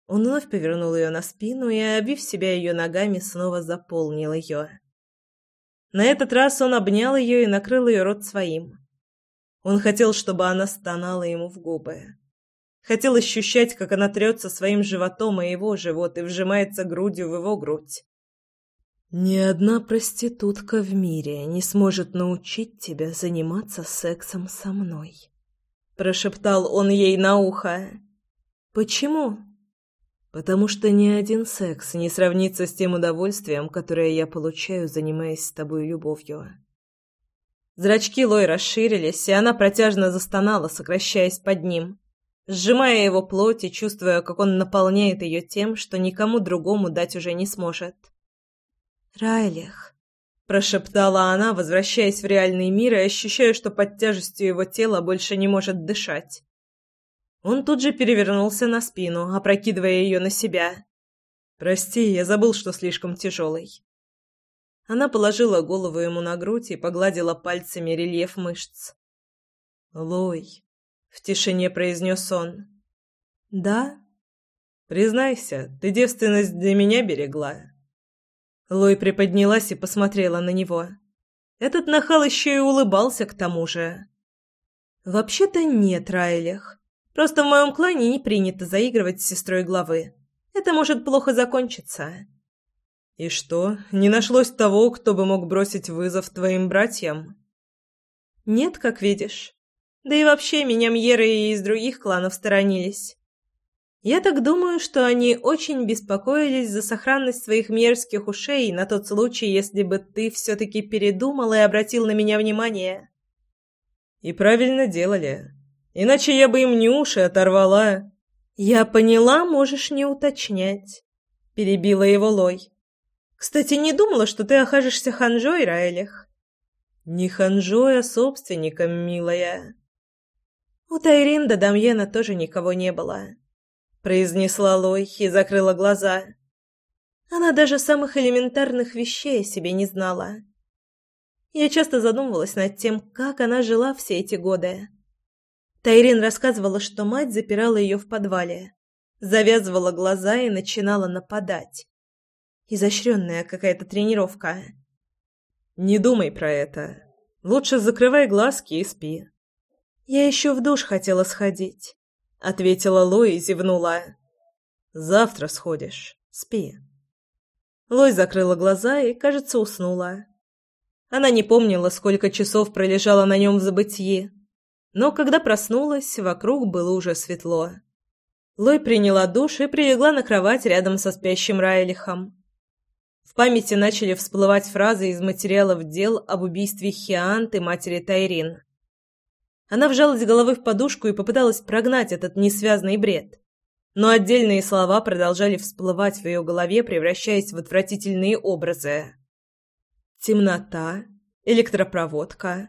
Он вновь повернул ее на спину и, обвив себя ее ногами, снова заполнил ее. На этот раз он обнял ее и накрыл ее рот своим. Он хотел, чтобы она стонала ему в губы. Хотел ощущать, как она трется своим животом о его живот и вжимается грудью в его грудь. «Ни одна проститутка в мире не сможет научить тебя заниматься сексом со мной», — прошептал он ей на ухо. «Почему?» Потому что ни один секс не сравнится с тем удовольствием, которое я получаю, занимаясь с тобой любовью. Зрачки Лой расширились, и она протяжно застонала, сокращаясь под ним, сжимая его плоть и чувствуя, как он наполняет ее тем, что никому другому дать уже не сможет. «Райлих», — прошептала она, возвращаясь в реальный мир и ощущая, что под тяжестью его тела больше не может дышать. Он тут же перевернулся на спину, опрокидывая ее на себя. «Прости, я забыл, что слишком тяжелый». Она положила голову ему на грудь и погладила пальцами рельеф мышц. «Лой», — в тишине произнес он. «Да?» «Признайся, ты девственность для меня берегла». Лой приподнялась и посмотрела на него. Этот нахал еще и улыбался к тому же. «Вообще-то нет, Райлих. Просто в моем клане не принято заигрывать с сестрой главы. Это может плохо закончиться. И что, не нашлось того, кто бы мог бросить вызов твоим братьям? Нет, как видишь. Да и вообще меня Мьеры и из других кланов сторонились. Я так думаю, что они очень беспокоились за сохранность своих мерзких ушей на тот случай, если бы ты все-таки передумал и обратил на меня внимание. И правильно делали. Иначе я бы им не уши оторвала. Я поняла, можешь не уточнять. Перебила его Лой. Кстати, не думала, что ты окажешься ханжой, Райлих. Не ханжой, а собственником, милая. У Тайрин до Дамьена тоже никого не было. Произнесла Лой и закрыла глаза. Она даже самых элементарных вещей о себе не знала. Я часто задумывалась над тем, как она жила все эти годы. Тайрин рассказывала, что мать запирала ее в подвале, завязывала глаза и начинала нападать. Изощренная какая-то тренировка. «Не думай про это. Лучше закрывай глазки и спи». «Я еще в душ хотела сходить», — ответила Лой и зевнула. «Завтра сходишь. Спи». Лой закрыла глаза и, кажется, уснула. Она не помнила, сколько часов пролежала на нем в забытье. Но когда проснулась, вокруг было уже светло. Лой приняла душ и прилегла на кровать рядом со спящим Райлихом. В памяти начали всплывать фразы из материалов дел об убийстве Хиант и матери Тайрин. Она вжалась головой в подушку и попыталась прогнать этот несвязный бред. Но отдельные слова продолжали всплывать в ее голове, превращаясь в отвратительные образы. Темнота, электропроводка,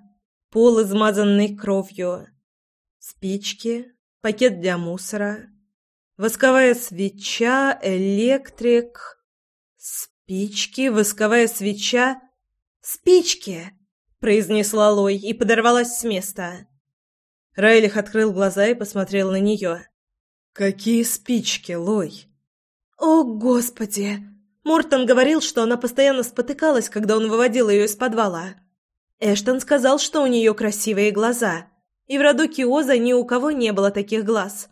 пол, измазанный кровью, спички, пакет для мусора, восковая свеча, электрик, спички, восковая свеча, спички, произнесла Лой и подорвалась с места. Райлих открыл глаза и посмотрел на нее. «Какие спички, Лой?» «О, Господи!» Мортон говорил, что она постоянно спотыкалась, когда он выводил ее из подвала. Эштон сказал, что у нее красивые глаза, и в роду Киоза ни у кого не было таких глаз.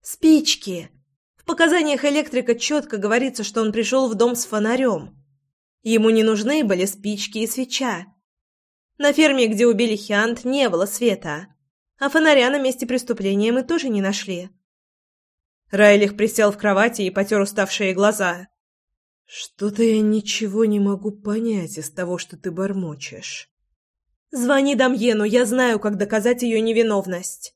Спички. В показаниях электрика четко говорится, что он пришел в дом с фонарем. Ему не нужны были спички и свеча. На ферме, где убили Хиант, не было света, а фонаря на месте преступления мы тоже не нашли. Райлих присел в кровати и потер уставшие глаза. «Что-то я ничего не могу понять из того, что ты бормочешь». «Звони Дамьену, я знаю, как доказать ее невиновность».